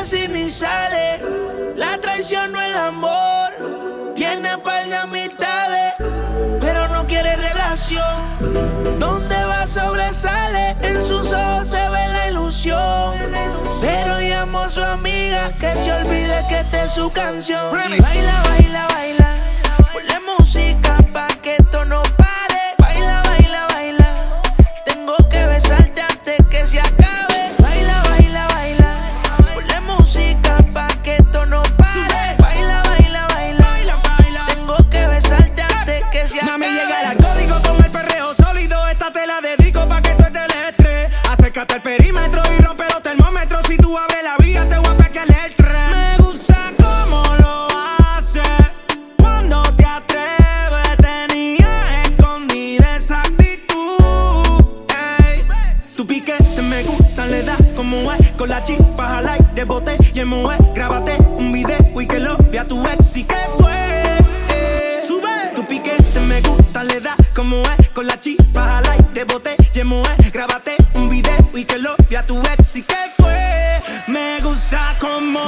casi ni sale. La traición no el amor. Tiene par de amistades, pero no quiere relación. Donde va sobresale, en sus ojos se ve la ilusión. Pero llamo a su amiga que se olvide que esta es su canción. Y baila, baila, baila. Ponle que acabe. Mami, llega el código con el perreo sólido. Esta te la dedico pa' que suelte el estrés. Acércate al perímetro y rompe los termómetros. Si tú abres la vía, te voy a pegar el tren. Me gusta cómo lo hace. Cuando te atreves, tenía escondida esa actitud. Ey. Tu piquete me gusta, le da como es. Con la chispa al aire, bote y emoe. Grábate un video y que lo vea tu ex. ¿Y qué fue? Como es. Con la chispa al aire, bote y emoe. Grábate un video y que lo vea tu ex. ¿Y qué fue? Me gusta como.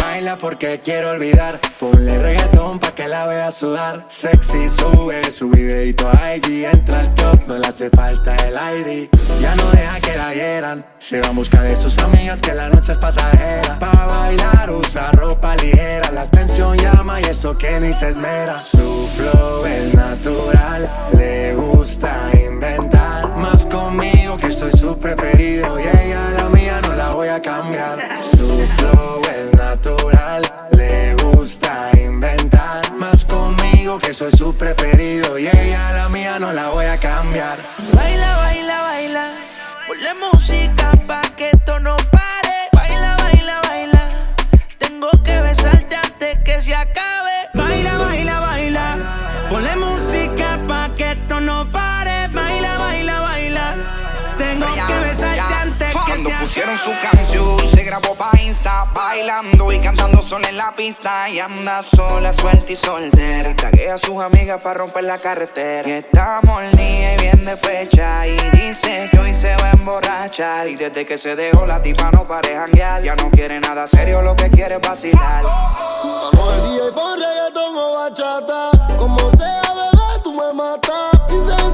Baila porque quiero olvidar. Ponle reggaetón pa' que la vea sudar. Sexy sube su videito a IG. Entra al top, no le hace falta el ID. Ya no deja que la hieran. Se va en busca de sus amigas que la noche es pasajera. Pa' bailar usa ropa ligera. La atención llama y eso que ni se esmera. Voy a cambiar. Su flow es natural. Le gusta inventar. Más conmigo que soy su preferido. Y ella la mía no la voy a cambiar. Baila, baila, baila. Ponle música pa' que esto no pare. Baila, baila, baila. Tengo que besarte antes que se acabe. Baila, baila, baila. Ponle Su canción, se grabó pa' Insta, bailando y cantando sola en la pista. Y anda sola, suelta y soltera. Taguea a sus amigas para romper la carretera. Y está molida y bien despecha. Y dice que hoy se va a emborrachar. Y desde que se dejó la tipa no pare janguear. Ya no quiere nada serio, lo que quiere es vacilar. Y pon reggaetón o bachata. Como sea, bebé, tú me matas. Sin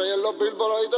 reyes los billboards,